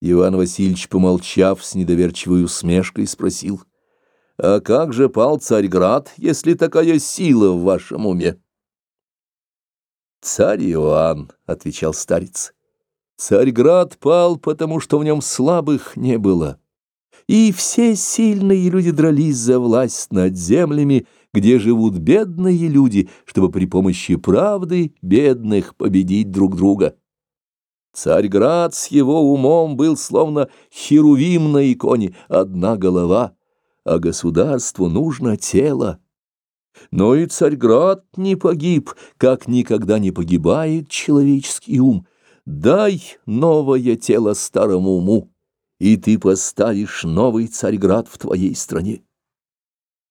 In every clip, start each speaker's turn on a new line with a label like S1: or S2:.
S1: Иван Васильевич, помолчав с недоверчивой усмешкой, спросил, «А как же пал Царьград, если такая сила в вашем уме?» «Царь Иоанн», — отвечал старец, — «Царьград пал, потому что в нем слабых не было, и все сильные люди дрались за власть над землями, где живут бедные люди, чтобы при помощи правды бедных победить друг друга». Царьград с его умом был словно херувим на иконе, одна голова, а государству нужно тело. Но и Царьград не погиб, как никогда не погибает человеческий ум. Дай новое тело старому уму, и ты поставишь новый Царьград в твоей стране.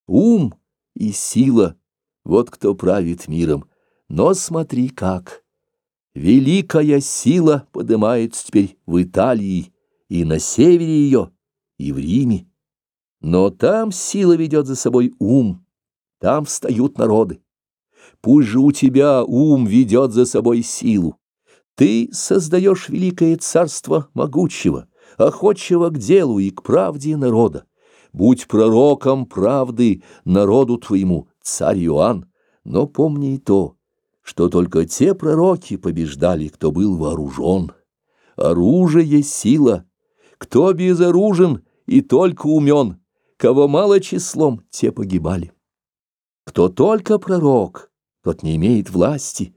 S1: Ум и сила — вот кто правит миром, но смотри как. Великая сила поднимается теперь в Италии и на севере ее, и в Риме. Но там сила ведет за собой ум, там встают народы. Пусть же у тебя ум ведет за собой силу. Ты создаешь великое царство могучего, охотчего к делу и к правде народа. Будь пророком правды народу твоему, царь Иоанн, но помни и то, что только те пророки побеждали, кто был вооружен. Оружие — сила. Кто безоружен и только умен, кого мало числом, те погибали. Кто только пророк, тот не имеет власти.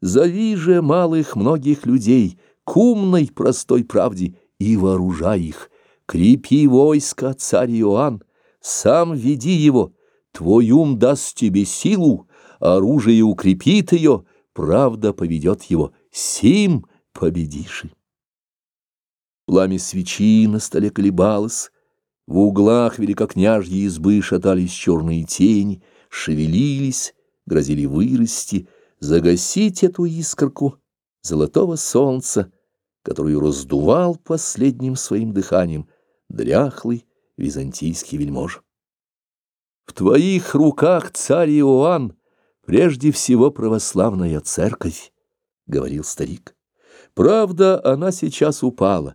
S1: Зови же малых многих людей к умной простой правде и вооружай их. Крепи войско, царь Иоанн, сам веди его, твой ум даст тебе силу, оружие укрепит ее, правда поведет его, сим победишь. Пламя свечи на столе колебалось, в углах великокняжьей избы шатались черные тени, шевелились, грозили вырасти, загасить эту искорку золотого солнца, которую раздувал последним своим дыханием дряхлый византийский вельмож. В твоих руках, царь Иоанн, Прежде всего православная церковь, — говорил старик. Правда, она сейчас упала,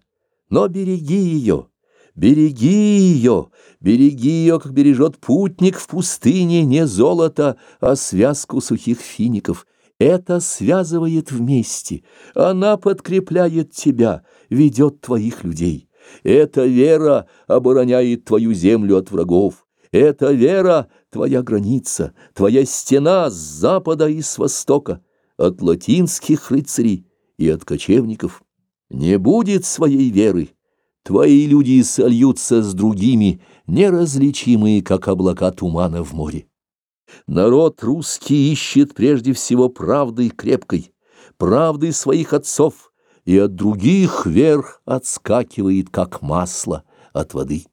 S1: но береги ее, береги ее, береги ее, как бережет путник в пустыне не золото, а связку сухих фиников. Это связывает вместе, она подкрепляет тебя, ведет твоих людей. Эта вера обороняет твою землю от врагов. Эта вера — твоя граница, твоя стена с запада и с востока, от латинских рыцарей и от кочевников. Не будет своей веры, твои люди сольются с другими, неразличимые, как облака тумана в море. Народ русский ищет прежде всего правды крепкой, правды своих отцов, и от других вер отскакивает, как масло от воды.